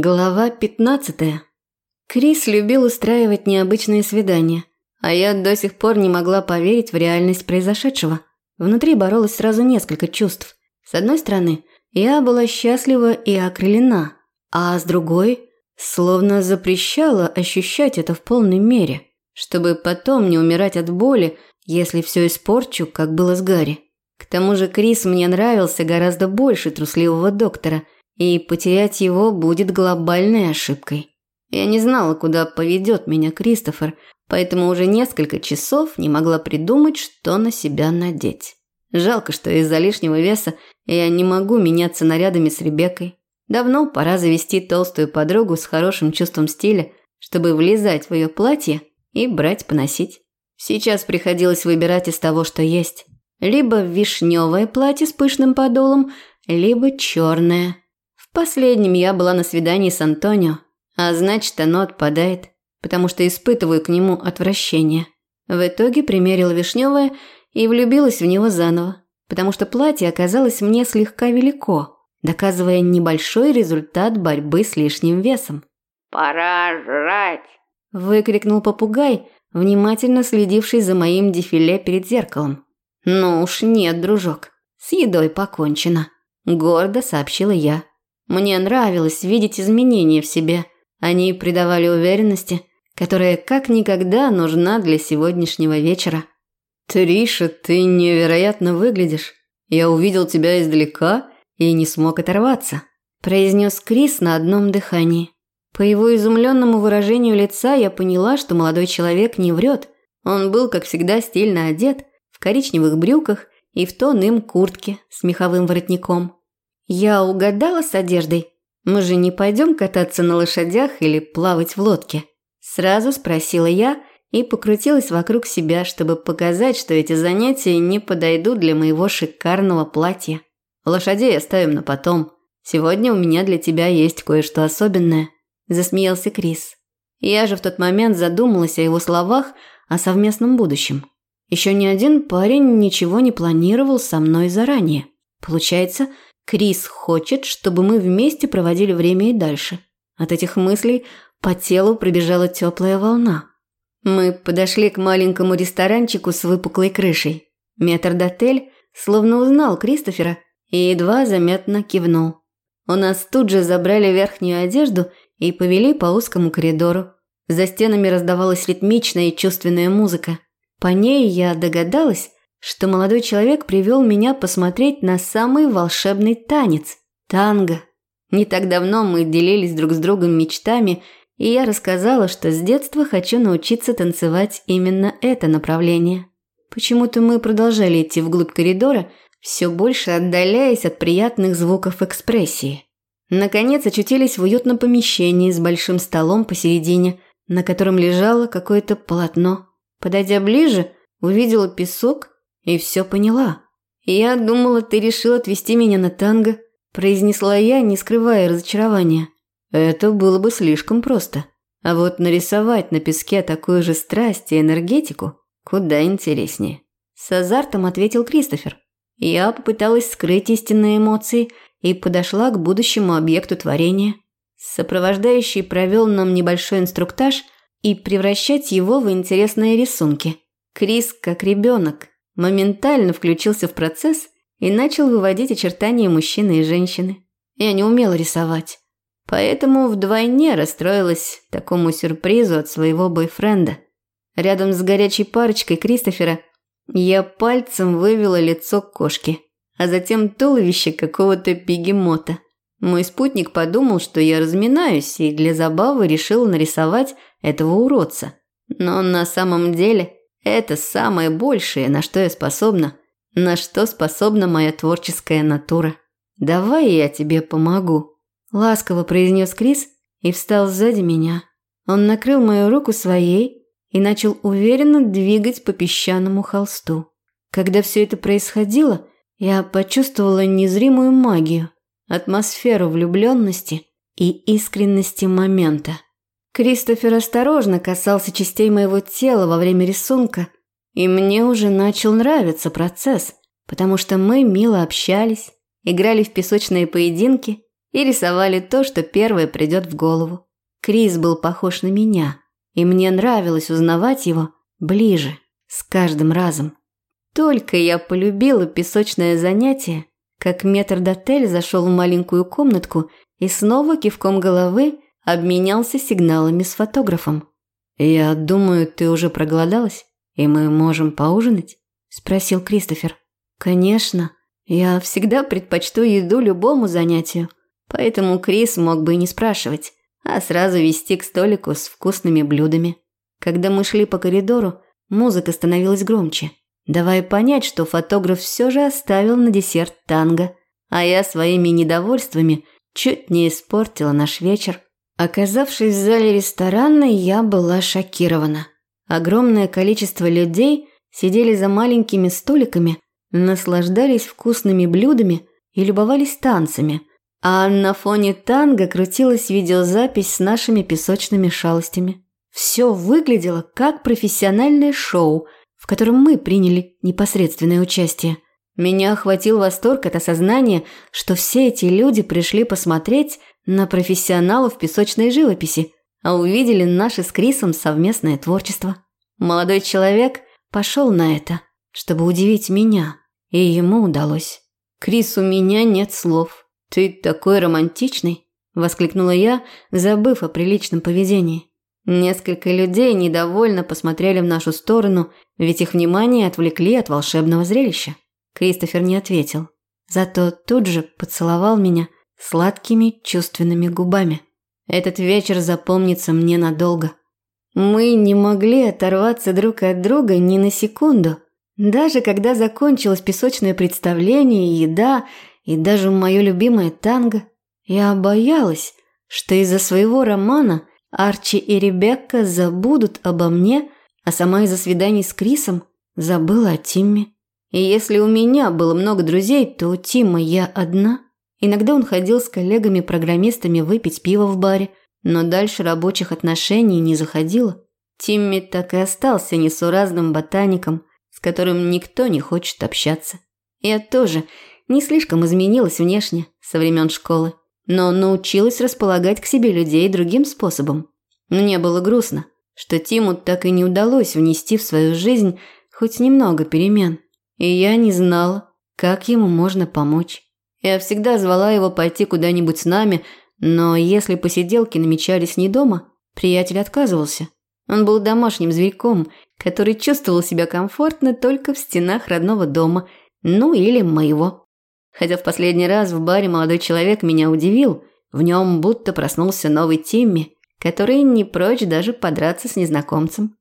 Глава 15. Крис любил устраивать необычные свидания, а я до сих пор не могла поверить в реальность произошедшего. Внутри боролось сразу несколько чувств. С одной стороны, я была счастлива и окрылена, а с другой, словно запрещала ощущать это в полной мере, чтобы потом не умирать от боли, если все испорчу, как было с Гарри. К тому же Крис мне нравился гораздо больше трусливого доктора – и потерять его будет глобальной ошибкой. Я не знала, куда поведет меня Кристофер, поэтому уже несколько часов не могла придумать, что на себя надеть. Жалко, что из-за лишнего веса я не могу меняться нарядами с Ребеккой. Давно пора завести толстую подругу с хорошим чувством стиля, чтобы влезать в ее платье и брать поносить. Сейчас приходилось выбирать из того, что есть. Либо вишневое платье с пышным подолом, либо черное – в последнем я была на свидании с Антонио, а значит, оно отпадает, потому что испытываю к нему отвращение. В итоге примерила вишневое и влюбилась в него заново, потому что платье оказалось мне слегка велико, доказывая небольшой результат борьбы с лишним весом. «Пора жрать!» – выкрикнул попугай, внимательно следивший за моим дефиле перед зеркалом. «Ну уж нет, дружок, с едой покончено», – гордо сообщила я. Мне нравилось видеть изменения в себе. Они придавали уверенности, которая как никогда нужна для сегодняшнего вечера. «Триша, ты невероятно выглядишь. Я увидел тебя издалека и не смог оторваться», – произнес Крис на одном дыхании. По его изумленному выражению лица я поняла, что молодой человек не врет. Он был, как всегда, стильно одет, в коричневых брюках и в тон им куртке с меховым воротником. Я угадала с одеждой. Мы же не пойдем кататься на лошадях или плавать в лодке. Сразу спросила я и покрутилась вокруг себя, чтобы показать, что эти занятия не подойдут для моего шикарного платья. Лошадей оставим на потом. Сегодня у меня для тебя есть кое-что особенное, засмеялся Крис. Я же в тот момент задумалась о его словах о совместном будущем. Еще ни один парень ничего не планировал со мной заранее. Получается, Крис хочет, чтобы мы вместе проводили время и дальше. От этих мыслей по телу пробежала теплая волна. Мы подошли к маленькому ресторанчику с выпуклой крышей. Метрдотель словно узнал Кристофера и едва заметно кивнул. У нас тут же забрали верхнюю одежду и повели по узкому коридору. За стенами раздавалась ритмичная и чувственная музыка. По ней я догадалась, что молодой человек привел меня посмотреть на самый волшебный танец – танго. Не так давно мы делились друг с другом мечтами, и я рассказала, что с детства хочу научиться танцевать именно это направление. Почему-то мы продолжали идти вглубь коридора, все больше отдаляясь от приятных звуков экспрессии. Наконец очутились в уютном помещении с большим столом посередине, на котором лежало какое-то полотно. Подойдя ближе, увидела песок и все поняла. «Я думала, ты решил отвезти меня на танго», – произнесла я, не скрывая разочарования. «Это было бы слишком просто. А вот нарисовать на песке такую же страсть и энергетику куда интереснее». С азартом ответил Кристофер. Я попыталась скрыть истинные эмоции и подошла к будущему объекту творения. Сопровождающий провел нам небольшой инструктаж и превращать его в интересные рисунки. Крис, как ребенок, моментально включился в процесс и начал выводить очертания мужчины и женщины. Я не умела рисовать, поэтому вдвойне расстроилась такому сюрпризу от своего бойфренда. Рядом с горячей парочкой Кристофера я пальцем вывела лицо кошки, а затем туловище какого-то бегемота. Мой спутник подумал, что я разминаюсь, и для забавы решил нарисовать этого уродца. Но на самом деле это самое большее, на что я способна, на что способна моя творческая натура. Давай я тебе помогу. Ласково произнес Крис и встал сзади меня. Он накрыл мою руку своей и начал уверенно двигать по песчаному холсту. Когда все это происходило, я почувствовала незримую магию, атмосферу влюбленности и искренности момента. Кристофер осторожно касался частей моего тела во время рисунка, и мне уже начал нравиться процесс, потому что мы мило общались, играли в песочные поединки и рисовали то, что первое придет в голову. Крис был похож на меня, и мне нравилось узнавать его ближе, с каждым разом. Только я полюбила песочное занятие, как метрдотель зашел в маленькую комнатку и снова кивком головы обменялся сигналами с фотографом. «Я думаю, ты уже проголодалась, и мы можем поужинать?» – спросил Кристофер. «Конечно. Я всегда предпочту еду любому занятию, поэтому Крис мог бы и не спрашивать, а сразу вести к столику с вкусными блюдами. Когда мы шли по коридору, музыка становилась громче, давая понять, что фотограф все же оставил на десерт танго, а я своими недовольствами чуть не испортила наш вечер. Оказавшись в зале ресторана, я была шокирована. Огромное количество людей сидели за маленькими столиками, наслаждались вкусными блюдами и любовались танцами. А на фоне танго крутилась видеозапись с нашими песочными шалостями. Все выглядело как профессиональное шоу, в котором мы приняли непосредственное участие. Меня охватил восторг от осознания, что все эти люди пришли посмотреть на профессионалов песочной живописи, а увидели наше с Крисом совместное творчество. Молодой человек пошел на это, чтобы удивить меня, и ему удалось. «Крис, у меня нет слов. Ты такой романтичный!» – воскликнула я, забыв о приличном поведении. Несколько людей недовольно посмотрели в нашу сторону, ведь их внимание отвлекли от волшебного зрелища. Кристофер не ответил. Зато тут же поцеловал меня сладкими чувственными губами. Этот вечер запомнится мне надолго. Мы не могли оторваться друг от друга ни на секунду – даже когда закончилось песочное представление, еда и даже мое любимое танго, я боялась, что из-за своего романа Арчи и Ребекка забудут обо мне, а сама из-за свиданий с Крисом забыла о Тимме. И если у меня было много друзей, то у Тима я одна. Иногда он ходил с коллегами-программистами выпить пиво в баре, но дальше рабочих отношений не заходило. Тимми так и остался несуразным ботаником, с которым никто не хочет общаться. Я тоже не слишком изменилась внешне со времен школы, но научилась располагать к себе людей другим способом. Мне было грустно, что Тиму так и не удалось внести в свою жизнь хоть немного перемен, и я не знала, как ему можно помочь. Я всегда звала его пойти куда-нибудь с нами, но если посиделки намечались не дома, приятель отказывался. Он был домашним зверьком который чувствовал себя комфортно только в стенах родного дома, ну или моего. Хотя в последний раз в баре молодой человек меня удивил, в нем будто проснулся новый Тимми, который не прочь даже подраться с незнакомцем.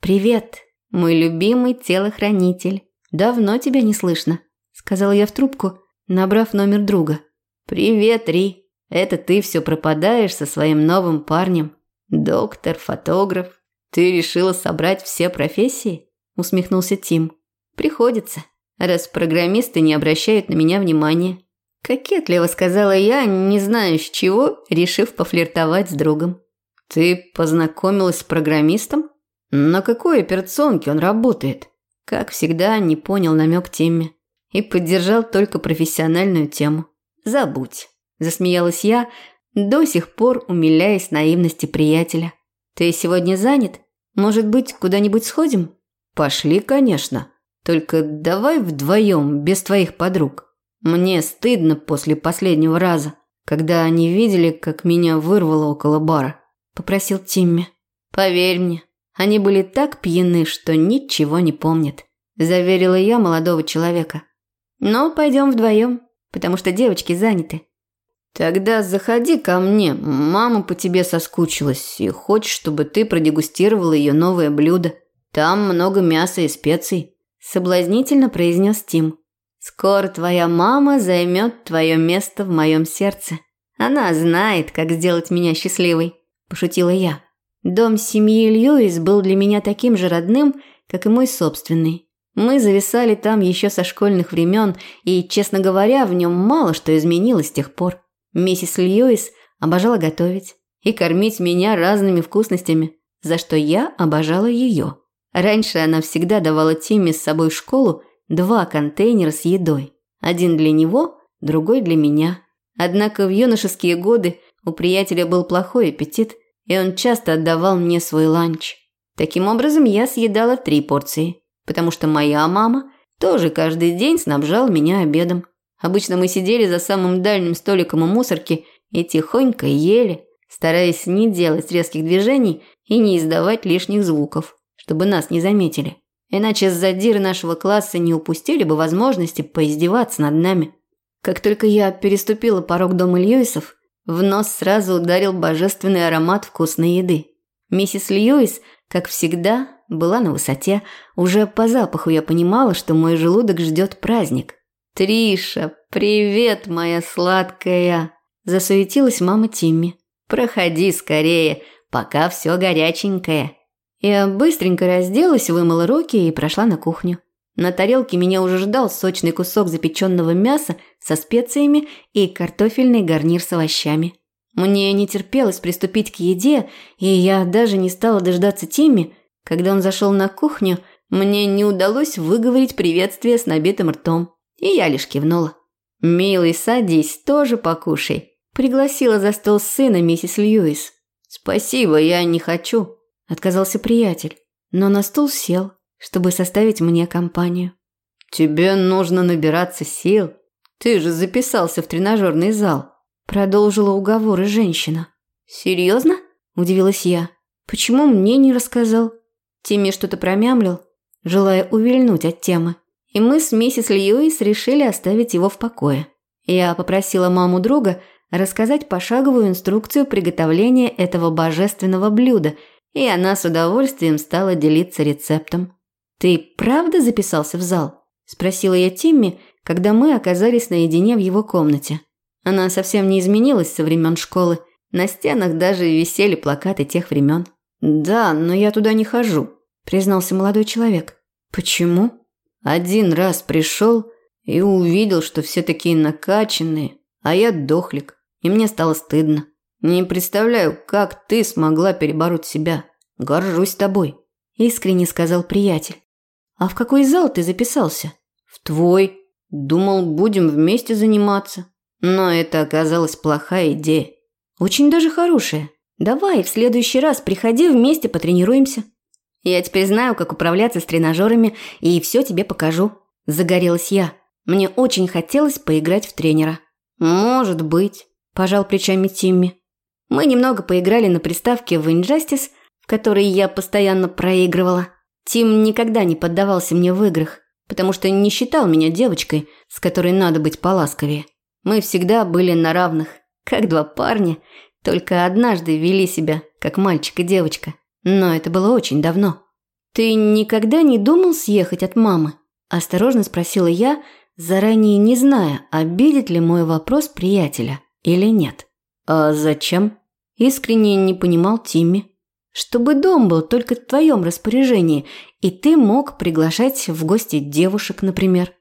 «Привет, мой любимый телохранитель. Давно тебя не слышно», – сказала я в трубку, набрав номер друга. «Привет, Ри. Это ты все пропадаешь со своим новым парнем. Доктор, фотограф, «Ты решила собрать все профессии?» – усмехнулся Тим. «Приходится, раз программисты не обращают на меня внимания». Кокетливо сказала я, не знаю с чего, решив пофлиртовать с другом. «Ты познакомилась с программистом? На какой операционке он работает?» Как всегда, не понял намек Тимми и поддержал только профессиональную тему. «Забудь», – засмеялась я, до сих пор умиляясь наивности приятеля. Ты сегодня занят? Может быть, куда-нибудь сходим? Пошли, конечно. Только давай вдвоем, без твоих подруг. Мне стыдно после последнего раза, когда они видели, как меня вырвало около бара. Попросил Тимми. Поверь мне, они были так пьяны, что ничего не помнят. Заверила я молодого человека. Но пойдем вдвоем, потому что девочки заняты. Тогда заходи ко мне, мама по тебе соскучилась и хочет, чтобы ты продегустировала ее новое блюдо. Там много мяса и специй», – соблазнительно произнес Тим. «Скоро твоя мама займет твое место в моем сердце. Она знает, как сделать меня счастливой», – пошутила я. Дом семьи Льюис был для меня таким же родным, как и мой собственный. Мы зависали там еще со школьных времен, и, честно говоря, в нем мало что изменилось с тех пор. Миссис Льюис обожала готовить и кормить меня разными вкусностями, за что я обожала ее. Раньше она всегда давала Тимми с собой в школу два контейнера с едой. Один для него, другой для меня. Однако в юношеские годы у приятеля был плохой аппетит, и он часто отдавал мне свой ланч. Таким образом, я съедала три порции, потому что моя мама тоже каждый день снабжала меня обедом. Обычно мы сидели за самым дальним столиком у мусорки и тихонько ели, стараясь не делать резких движений и не издавать лишних звуков, чтобы нас не заметили. Иначе задиры нашего класса не упустили бы возможности поиздеваться над нами. Как только я переступила порог дома Льюисов, в нос сразу ударил божественный аромат вкусной еды. Миссис Льюис, как всегда, была на высоте. Уже по запаху я понимала, что мой желудок ждет праздник. «Триша, привет, моя сладкая!» Засуетилась мама Тимми. «Проходи скорее, пока все горяченькое». Я быстренько разделась, вымыла руки и прошла на кухню. На тарелке меня уже ждал сочный кусок запеченного мяса со специями и картофельный гарнир с овощами. Мне не терпелось приступить к еде, и я даже не стала дождаться Тимми. Когда он зашел на кухню, мне не удалось выговорить приветствие с набитым ртом, и я лишь кивнула. «Милый, садись, тоже покушай», – пригласила за стол сына миссис Льюис. «Спасибо, я не хочу», – отказался приятель, но на стул сел, чтобы составить мне компанию. «Тебе нужно набираться сил. Ты же записался в тренажерный зал», – продолжила уговоры женщина. «Серьезно?» – удивилась я. «Почему мне не рассказал?» Тимми что-то промямлил, желая увильнуть от темы и мы с миссис Льюис решили оставить его в покое. Я попросила маму друга рассказать пошаговую инструкцию приготовления этого божественного блюда, и она с удовольствием стала делиться рецептом. «Ты правда записался в зал?» – спросила я Тимми, когда мы оказались наедине в его комнате. Она совсем не изменилась со времен школы. На стенах даже висели плакаты тех времен. «Да, но я туда не хожу», – признался молодой человек. «Почему?» Один раз пришел и увидел, что все такие накачанные, а я дохлик, и мне стало стыдно. Не представляю, как ты смогла перебороть себя. Горжусь тобой, искренне сказал приятель. А в какой зал ты записался? В твой. Думал, будем вместе заниматься. Но это оказалась плохая идея. Очень даже хорошая. Давай в следующий раз приходи вместе потренируемся. Я теперь знаю, как управляться с тренажерами, и все тебе покажу. Загорелась я. Мне очень хотелось поиграть в тренера. Может быть, пожал плечами Тимми. Мы немного поиграли на приставке в Injustice, в которой я постоянно проигрывала. Тим никогда не поддавался мне в играх, потому что не считал меня девочкой, с которой надо быть поласковее. Мы всегда были на равных, как два парня, только однажды вели себя, как мальчик и девочка. Но это было очень давно. «Ты никогда не думал съехать от мамы?» – осторожно спросила я, заранее не зная, обидит ли мой вопрос приятеля или нет. «А зачем?» – искренне не понимал Тимми. «Чтобы дом был только в твоем распоряжении, и ты мог приглашать в гости девушек, например».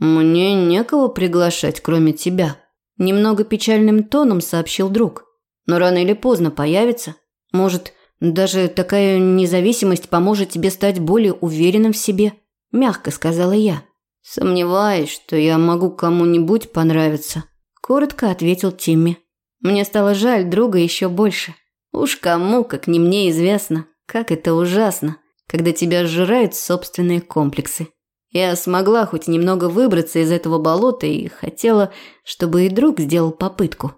«Мне некого приглашать, кроме тебя», – немного печальным тоном сообщил друг. «Но рано или поздно появится. Может, даже такая независимость поможет тебе стать более уверенным в себе, мягко сказала я. Сомневаюсь, что я могу кому-нибудь понравиться, коротко ответил Тимми. Мне стало жаль друга еще больше. Уж кому, как не мне известно, как это ужасно, когда тебя сжирают собственные комплексы. Я смогла хоть немного выбраться из этого болота и хотела, чтобы и друг сделал попытку.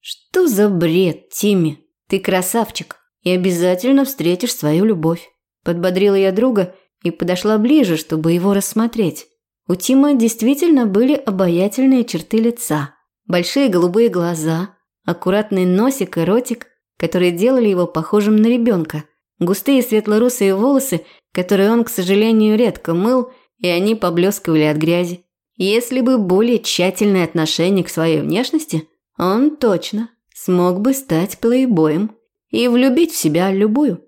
Что за бред, Тимми? Ты красавчик и обязательно встретишь свою любовь. Подбодрила я друга и подошла ближе, чтобы его рассмотреть. У Тима действительно были обаятельные черты лица, большие голубые глаза, аккуратный носик и ротик, которые делали его похожим на ребенка, густые светло-русые волосы, которые он, к сожалению, редко мыл, и они поблескивали от грязи. Если бы более тщательное отношение к своей внешности, он точно смог бы стать плейбоем и влюбить в себя любую.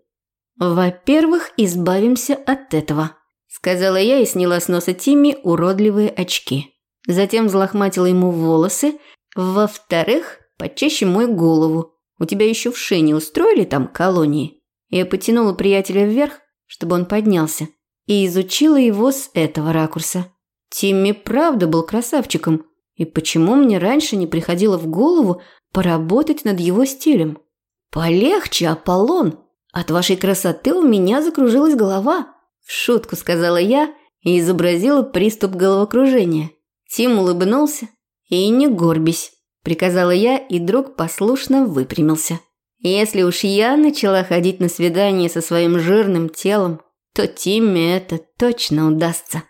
Во-первых, избавимся от этого, сказала я и сняла с носа Тимми уродливые очки. Затем взлохматила ему волосы. Во-вторых, почище мой голову. У тебя еще в шее устроили там колонии? Я потянула приятеля вверх, чтобы он поднялся, и изучила его с этого ракурса. Тимми правда был красавчиком. И почему мне раньше не приходило в голову поработать над его стилем? Полегче, Аполлон. От вашей красоты у меня закружилась голова. В шутку сказала я и изобразила приступ головокружения. Тим улыбнулся. И не горбись, приказала я, и друг послушно выпрямился. Если уж я начала ходить на свидание со своим жирным телом, то Тимме это точно удастся.